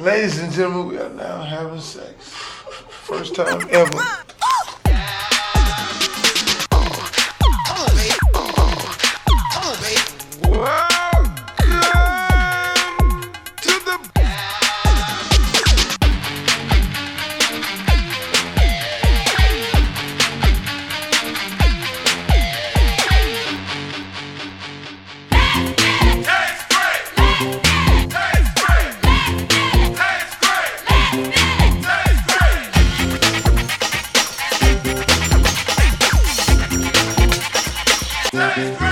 Ladies and gentlemen, we are now having sex. First time ever. You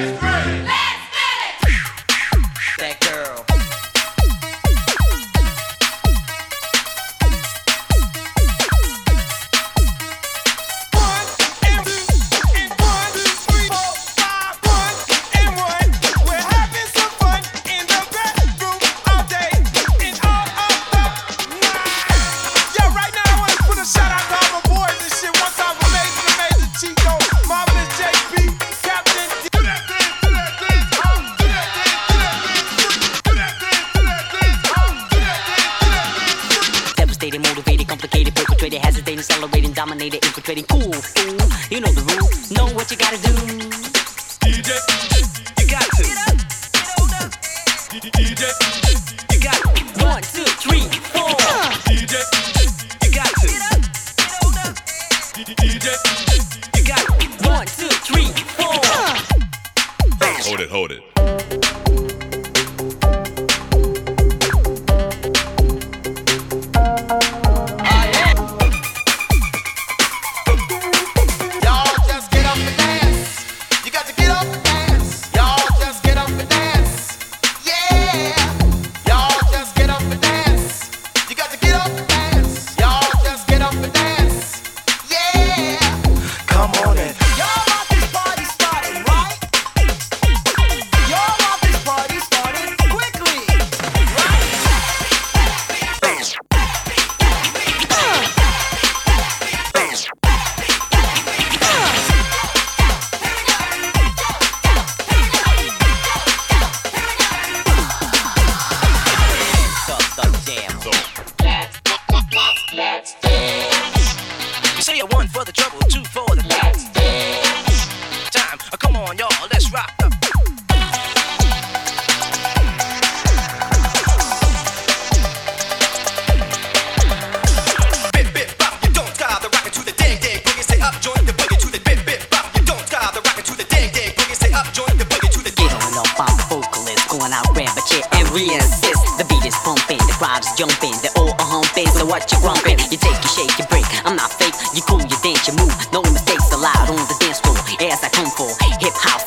That complicated, perpetrated, hesitating, accelerating, dominated, infiltrating, cool, fool. You know the rules, know what you gotta do. DJ. You got to. DJ. You got to. One, two, three, four. DJ. You got to. DJ. You got to. One, two, three, four. Hold it, hold it. A one for the trouble, two for the time. Uh, Come on, y'all, let's rock going out, grab a chair and re-insist. The beat is pumping, the crowd is jumping, they're all a humping. So what you grumping? You take, you shake, you break. I'm not fake, you cool, you dance, you move. No mistakes allowed on the dance floor. As I come for hip hop